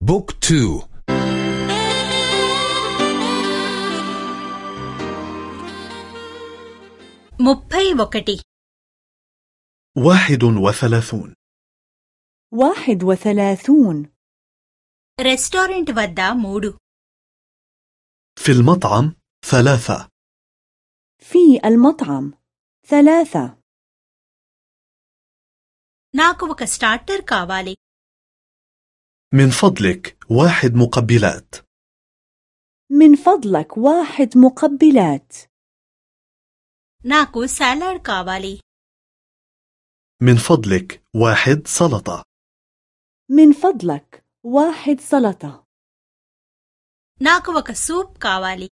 بوك تو ముప్పై ఒకటి واحد وثلاثون واحد وثلاثون రెస్టారెంట్ వద్ద మూడు في المطعم ثلاثة في المطعم ثلاثة నాకు ఒక స్టార్టర్ కావాలి من فضلك واحد مقبلات من فضلك واحد مقبلات నాకు సాలాడ్ కావాలి من فضلك واحد سلطة من فضلك واحد سلطة నాకు ఒక సూప్ కావాలి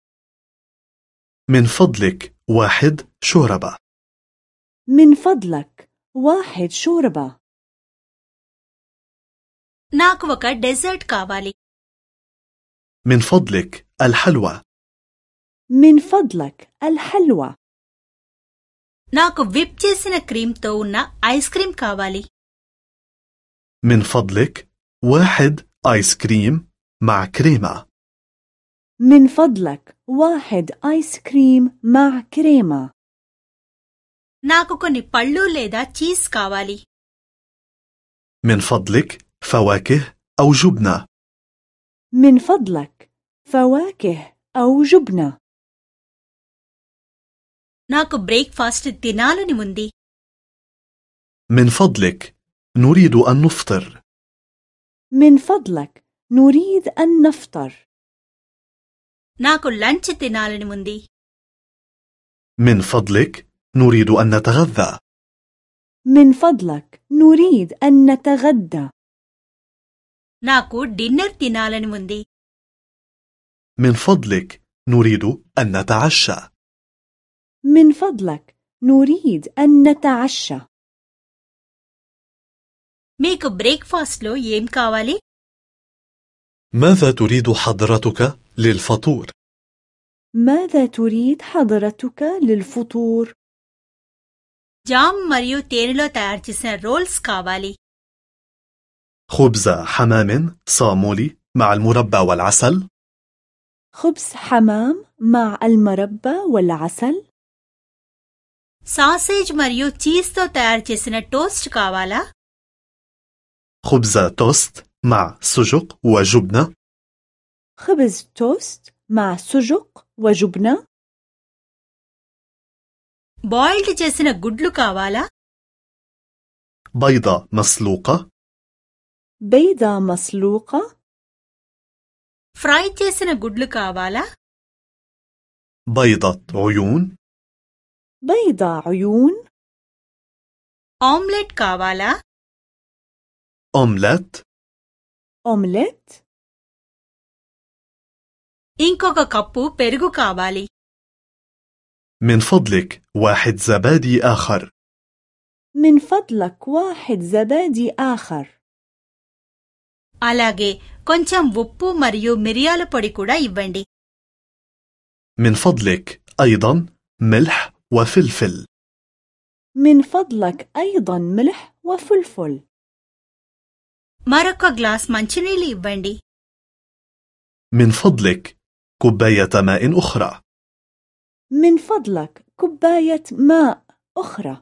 من فضلك واحد شوربة من فضلك واحد شوربة నాకు ఒక డెజర్ట్ కావాలి من فضلك الحلوى من فضلك الحلوى నాకు విప్ చేసిన క్రీమ్తో ఉన్న ఐస్ క్రీం కావాలి من فضلك واحد آيس كريم مع كريمة من فضلك واحد آيس كريم مع كريمة నాకు కొన్ని పళ్ళు లేదా చీజ్ కావాలి من فضلك فواكه أو جبنة من فضلك فواكه أو جبنة నాకు బ్రేక్ఫాస్ట్ తినాలని ఉంది من فضلك نريد أن نفطر من فضلك نريد أن نفطر నాకు లంచ్ తినాలని ఉంది من فضلك نريد أن نتغذى من فضلك نريد أن نتغدى నాకు డిన్నర్ తినాలని ఉంది من فضلك نريد أن نتعشى من فضلك نريد أن نتعشى మీకు బ్రేక్ఫాస్ట్లో ఏం కావాలి ماذا تريد حضرتك للفطور؟ ماذا تريد حضرتك للفطور؟ జామ్ మరియు తేనెలో తయారు చేసిన రోల్స్ కావాలి خبز حمام صامولي مع المربى والعسل خبز حمام مع المربى والعسل సాసేజ్ మరియు చీజ్తో తయారు చేసిన టోస్ట్ కావాలా خبز توست مع سجق وجبنة خبز توست مع سجق وجبنة బాయిల్డ్ చేసిన గుడ్లు కావాలా بيضة مسلوقة بيضة مسلوقة ఫ్రై చేసిన గుడ్లు కావాలా بيضة عيون بيضة عيون ఆమ్లెట్ కావాలా أومليت أومليت ఇంకొక కప్పు పెరుగు కావాలి من فضلك واحد زبادي آخر من فضلك واحد زبادي آخر అలాగే కొంచెం ఉప్పు మరియు మిరియాల పొడి కూడా ఇవ్వండి من فضلك أيضا ملح وفلفل من فضلك أيضا ملح وفلفل మరొక గ్లాస్ మంచినీళ్ళు ఇవ్వండి من فضلك كوباية ماء أخرى من فضلك كوباية ماء أخرى